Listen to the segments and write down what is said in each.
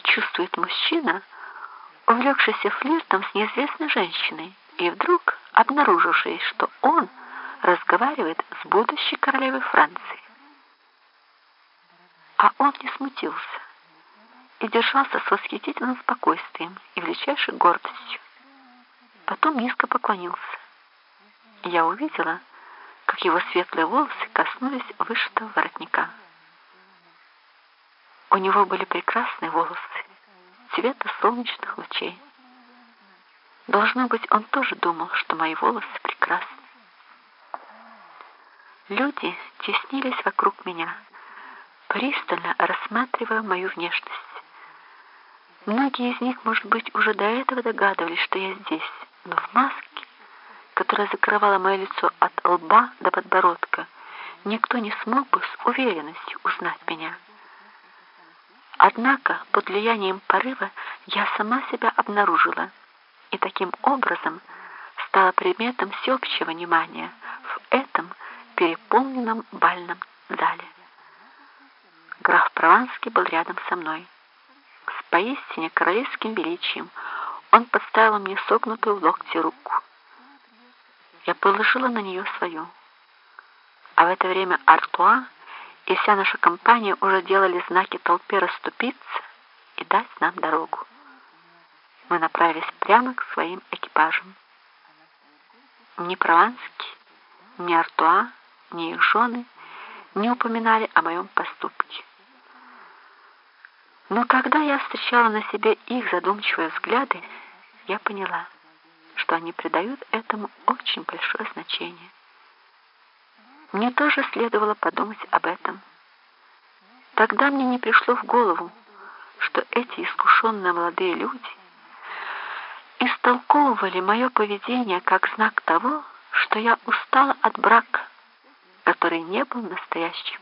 чувствует мужчина, увлекшийся флиртом с неизвестной женщиной и вдруг обнаруживший, что он разговаривает с будущей королевой Франции. А он не смутился и держался с восхитительным спокойствием и величайшей гордостью. Потом низко поклонился. Я увидела, как его светлые волосы коснулись вышитого воротника. У него были прекрасные волосы, цвета солнечных лучей. Должно быть, он тоже думал, что мои волосы прекрасны. Люди теснились вокруг меня, пристально рассматривая мою внешность. Многие из них, может быть, уже до этого догадывались, что я здесь, но в маске, которая закрывала мое лицо от лба до подбородка, никто не смог бы с уверенностью узнать меня. Однако под влиянием порыва я сама себя обнаружила и таким образом стала предметом всеобщего внимания в этом переполненном бальном зале. Граф Прованский был рядом со мной. С поистине королевским величием он подставил мне согнутую в локте руку. Я положила на нее свою. А в это время Артуа и вся наша компания уже делали знаки толпе расступиться и дать нам дорогу. Мы направились прямо к своим экипажам. Ни Прованский, ни Артуа, ни их жены не упоминали о моем поступке. Но когда я встречала на себе их задумчивые взгляды, я поняла, что они придают этому очень большое значение. Мне тоже следовало подумать об этом. Тогда мне не пришло в голову, что эти искушенные молодые люди истолковывали мое поведение как знак того, что я устала от брака, который не был настоящим.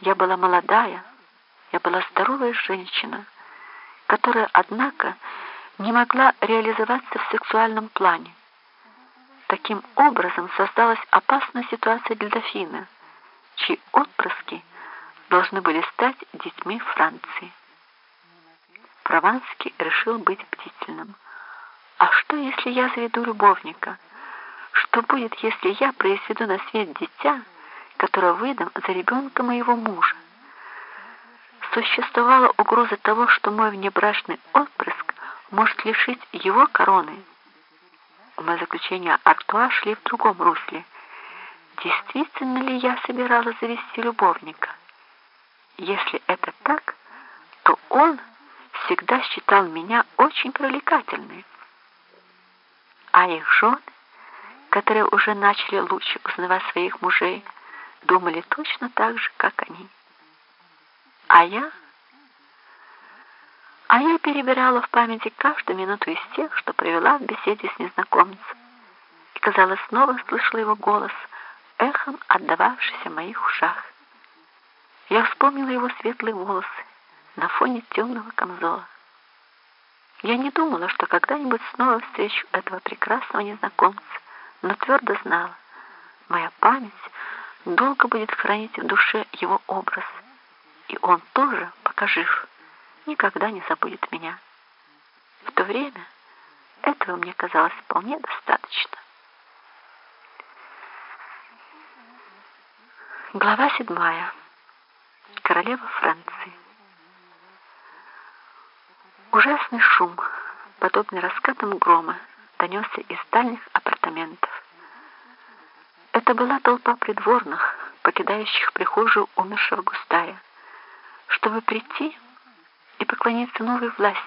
Я была молодая, я была здоровая женщина, которая, однако, не могла реализоваться в сексуальном плане. Таким образом создалась опасная ситуация для дофина, чьи отпрыски должны были стать детьми Франции. Прованский решил быть бдительным. А что, если я заведу любовника? Что будет, если я произведу на свет дитя, которое выдам за ребенка моего мужа? Существовала угроза того, что мой внебрачный отпрыск может лишить его короны. Мои заключения Артуа шли в другом русле. Действительно ли я собиралась завести любовника? Если это так, то он всегда считал меня очень привлекательной. А их жены, которые уже начали лучше узнавать своих мужей, думали точно так же, как они. А я а я перебирала в памяти каждую минуту из тех, что провела в беседе с незнакомцем. И, казалось, снова слышала его голос, эхом отдававшийся в моих ушах. Я вспомнила его светлые волосы на фоне темного камзола. Я не думала, что когда-нибудь снова встречу этого прекрасного незнакомца, но твердо знала, моя память долго будет хранить в душе его образ, и он тоже, пока жив, никогда не забудет меня. В то время этого мне казалось вполне достаточно. Глава седьмая. Королева Франции. Ужасный шум, подобный раскатам грома, донесся из дальних апартаментов. Это была толпа придворных, покидающих прихожую умершего густая, чтобы прийти поклониться новой власти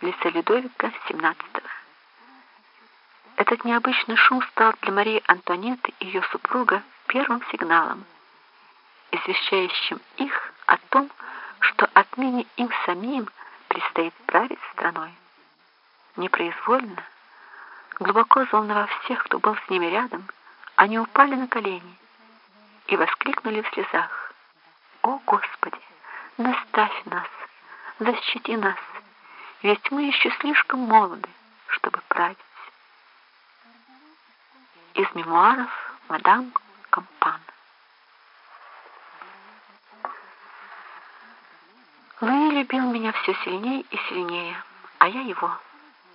в Людовика XVII. Этот необычный шум стал для Марии Антуанетты и ее супруга первым сигналом, извещающим их о том, что отныне им самим предстоит править страной. Непроизвольно, глубоко волновав всех, кто был с ними рядом, они упали на колени и воскликнули в слезах. «О, Господи, наставь нас!» Защити нас, ведь мы еще слишком молоды, чтобы править. Из мемуаров мадам Кампан. Луи любил меня все сильнее и сильнее, а я его.